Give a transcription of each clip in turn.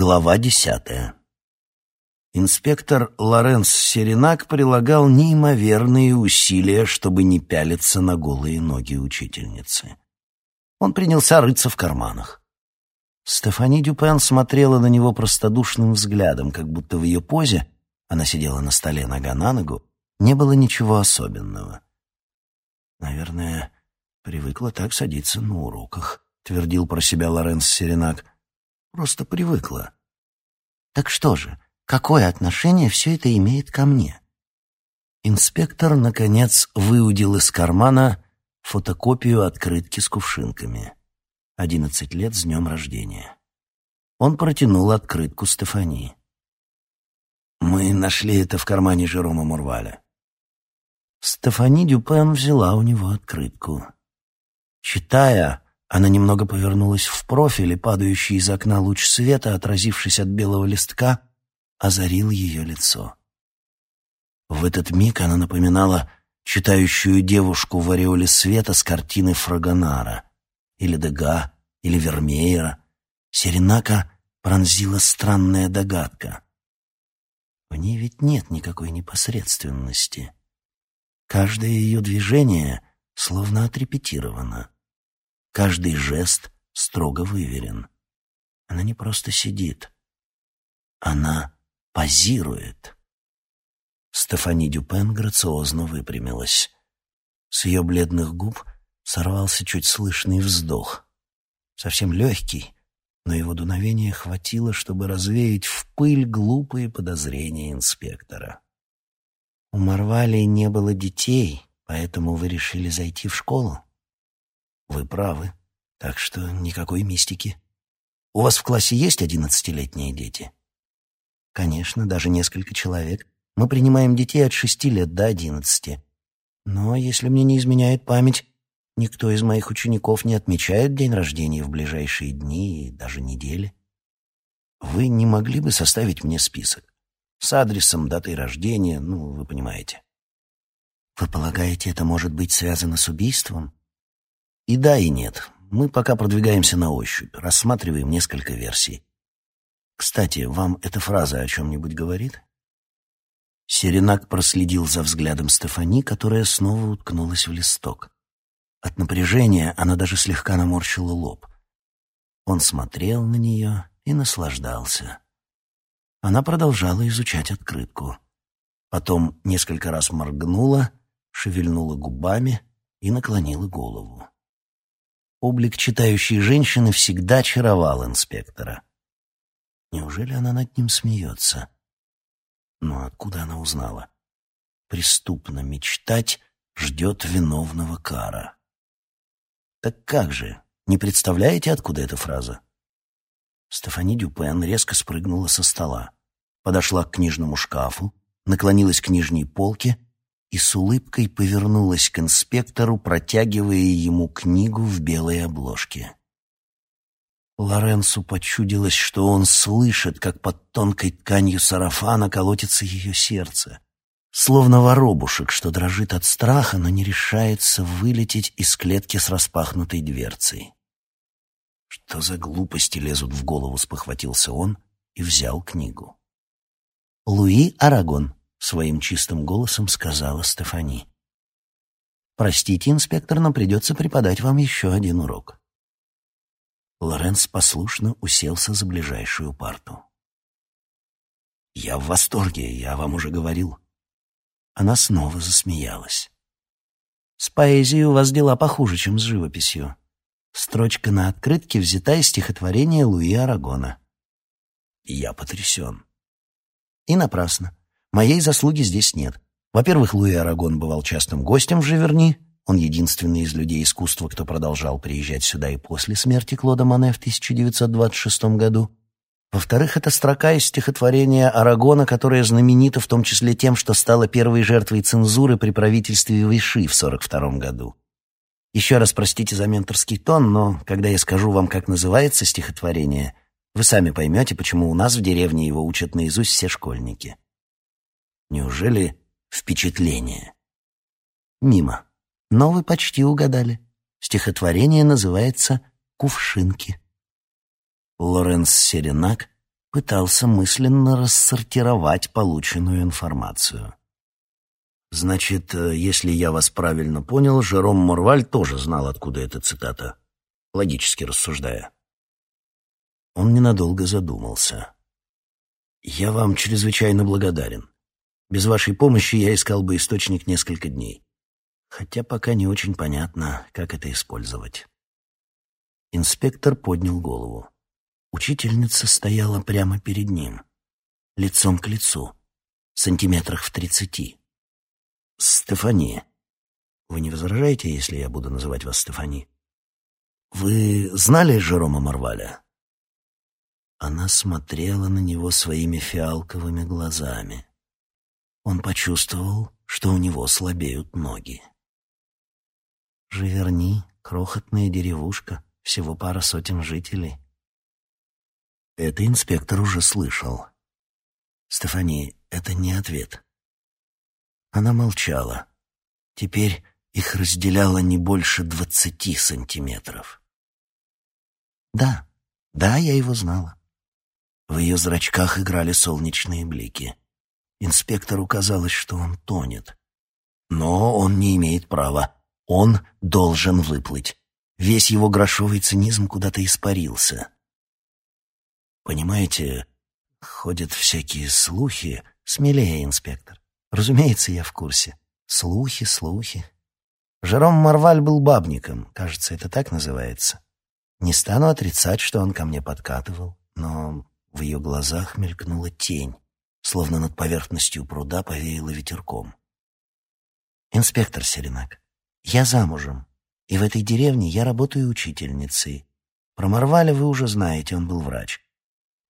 Глава десятая. Инспектор Лоренс Серенак прилагал неимоверные усилия, чтобы не пялиться на голые ноги учительницы. Он принялся рыться в карманах. Стефани Дюпен смотрела на него простодушным взглядом, как будто в ее позе, она сидела на столе нога на ногу, не было ничего особенного. «Наверное, привыкла так садиться на уроках», — твердил про себя Лоренс Серенак. «Просто привыкла». «Так что же, какое отношение все это имеет ко мне?» Инспектор, наконец, выудил из кармана фотокопию открытки с кувшинками. Одиннадцать лет с днем рождения. Он протянул открытку Стефании. «Мы нашли это в кармане Жерома Мурваля». Стефани Дюпен взяла у него открытку. Читая, она немного повернулась в профиль, и падающий из окна луч света, отразившись от белого листка, озарил ее лицо. В этот миг она напоминала читающую девушку в ореоле света с картины Фрагонара, или Дега, или Вермеера. Серенака пронзила странная догадка. В ней ведь нет никакой непосредственности. Каждое ее движение словно отрепетировано. Каждый жест строго выверен. Она не просто сидит. Она позирует. Стефани Дюпен грациозно выпрямилась. С ее бледных губ сорвался чуть слышный вздох. Совсем легкий, но его дуновения хватило, чтобы развеять в пыль глупые подозрения инспектора. «У Марвалии не было детей, поэтому вы решили зайти в школу?» «Вы правы, так что никакой мистики. У вас в классе есть одиннадцатилетние дети?» «Конечно, даже несколько человек. Мы принимаем детей от шести лет до одиннадцати. Но, если мне не изменяет память, никто из моих учеников не отмечает день рождения в ближайшие дни и даже недели. Вы не могли бы составить мне список? С адресом, датой рождения, ну, вы понимаете. Вы полагаете, это может быть связано с убийством? И да, и нет. Мы пока продвигаемся на ощупь, рассматриваем несколько версий. Кстати, вам эта фраза о чем-нибудь говорит? Серенак проследил за взглядом Стефани, которая снова уткнулась в листок. От напряжения она даже слегка наморщила лоб. Он смотрел на нее и наслаждался. Она продолжала изучать открытку. Потом несколько раз моргнула, шевельнула губами и наклонила голову. Облик читающей женщины всегда очаровал инспектора. Неужели она над ним смеется? Но откуда она узнала? Преступно мечтать ждет виновного кара. Так как же? Не представляете, откуда эта фраза? Стефани Дюпен резко спрыгнула со стола, подошла к книжному шкафу, наклонилась к нижней полке и с улыбкой повернулась к инспектору, протягивая ему книгу в белой обложке. Лоренцу почудилось, что он слышит, как под тонкой тканью сарафана колотится ее сердце, словно воробушек, что дрожит от страха, но не решается вылететь из клетки с распахнутой дверцей. Что за глупости лезут в голову, спохватился он и взял книгу. Луи Арагон своим чистым голосом сказала Стефани. Простите, инспектор, но придется преподать вам еще один урок. Лоренс послушно уселся за ближайшую парту. «Я в восторге, я вам уже говорил». Она снова засмеялась. «С поэзией у вас дела похуже, чем с живописью. Строчка на открытке взята из стихотворения Луи Арагона». «Я потрясен». «И напрасно. Моей заслуги здесь нет. Во-первых, Луи Арагон бывал частым гостем в Живерни, он единственный из людей искусства, кто продолжал приезжать сюда и после смерти Клода Мане в 1926 году. Во-вторых, это строка из стихотворения Арагона, которая знаменита в том числе тем, что стала первой жертвой цензуры при правительстве Виши в 1942 году. Еще раз простите за менторский тон, но когда я скажу вам, как называется стихотворение, вы сами поймете, почему у нас в деревне его учат наизусть все школьники. Неужели впечатление? Мимо. Но вы почти угадали. Стихотворение называется «Кувшинки». Лоренс Серенак пытался мысленно рассортировать полученную информацию. Значит, э, если я вас правильно понял, Жером Морваль тоже знал, откуда эта цитата, логически рассуждая. Он ненадолго задумался. «Я вам чрезвычайно благодарен. Без вашей помощи я искал бы источник несколько дней. Хотя пока не очень понятно, как это использовать». Инспектор поднял голову. Учительница стояла прямо перед ним, лицом к лицу, сантиметрах в тридцати. «Стефани, вы не возражаете, если я буду называть вас Стефани? Вы знали Жерома Марваля?» Она смотрела на него своими фиалковыми глазами. Он почувствовал, что у него слабеют ноги. Живерни, крохотная деревушка, всего пара сотен жителей. Это инспектор уже слышал. Стефани, это не ответ. Она молчала. Теперь их разделяло не больше двадцати сантиметров. Да, да, я его знала. В ее зрачках играли солнечные блики. Инспектору казалось, что он тонет. Но он не имеет права. Он должен выплыть. Весь его грошовый цинизм куда-то испарился. Понимаете, ходят всякие слухи. Смелее, инспектор. Разумеется, я в курсе. Слухи, слухи. Жером Марваль был бабником, кажется, это так называется. Не стану отрицать, что он ко мне подкатывал, но в ее глазах мелькнула тень, словно над поверхностью пруда повеяло ветерком. «Инспектор Серенак, я замужем, и в этой деревне я работаю учительницей. Про Марваля вы уже знаете, он был врач.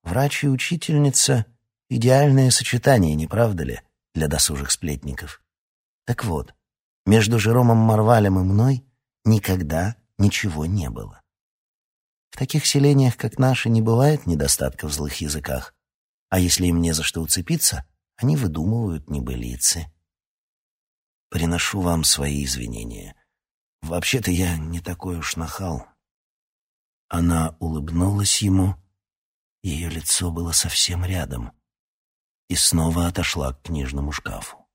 Врач и учительница — идеальное сочетание, не правда ли, для досужих сплетников? Так вот, между Жеромом Марвалем и мной никогда ничего не было. В таких селениях, как наши, не бывает недостатка в злых языках. А если им не за что уцепиться, они выдумывают небылицы. Приношу вам свои извинения. Вообще-то я не такой уж нахал. Она улыбнулась ему. Ее лицо было совсем рядом. И снова отошла к книжному шкафу.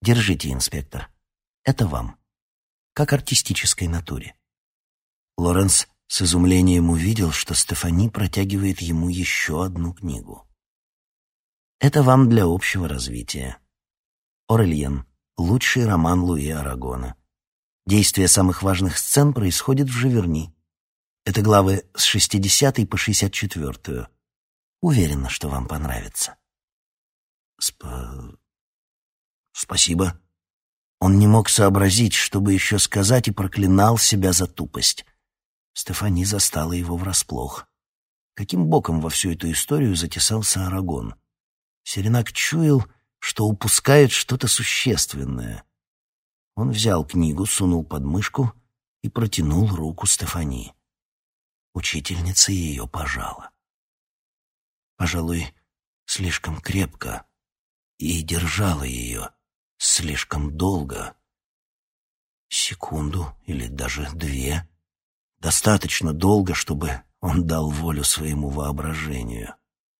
«Держите, инспектор. Это вам. Как артистической натуре». Лоренс с изумлением увидел, что Стефани протягивает ему еще одну книгу. «Это вам для общего развития. Орельен. Лучший роман Луи Арагона. Действие самых важных сцен происходит в Живерни. Это главы с 60 по 64. Уверена, что вам понравится». Сп... «Спасибо». Он не мог сообразить, чтобы еще сказать, и проклинал себя за тупость. Стефани застала его врасплох. Каким боком во всю эту историю затесался Арагон? Серенак чуял, что упускает что-то существенное. Он взял книгу, сунул под мышку и протянул руку Стефани. Учительница ее пожала. Пожалуй, слишком крепко и держала ее слишком долго. Секунду или даже две — Достаточно долго, чтобы он дал волю своему воображению.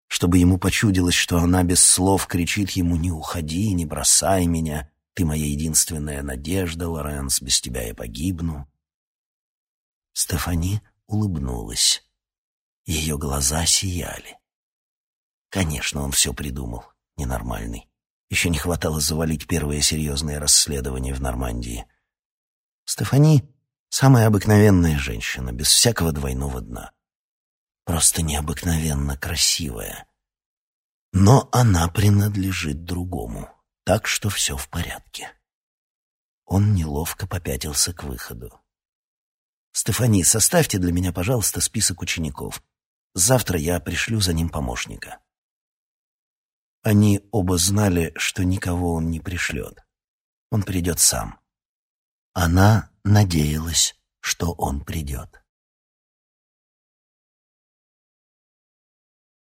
Чтобы ему почудилось, что она без слов кричит ему «Не уходи, не бросай меня, ты моя единственная надежда, Лоренс, без тебя я погибну». Стефани улыбнулась. Ее глаза сияли. Конечно, он все придумал, ненормальный. Еще не хватало завалить первое серьезное расследование в Нормандии. Стефани Самая обыкновенная женщина, без всякого двойного дна. Просто необыкновенно красивая. Но она принадлежит другому, так что все в порядке. Он неловко попятился к выходу. «Стефани, составьте для меня, пожалуйста, список учеников. Завтра я пришлю за ним помощника». Они оба знали, что никого он не пришлет. Он придет сам. Она надеялась, что он придет.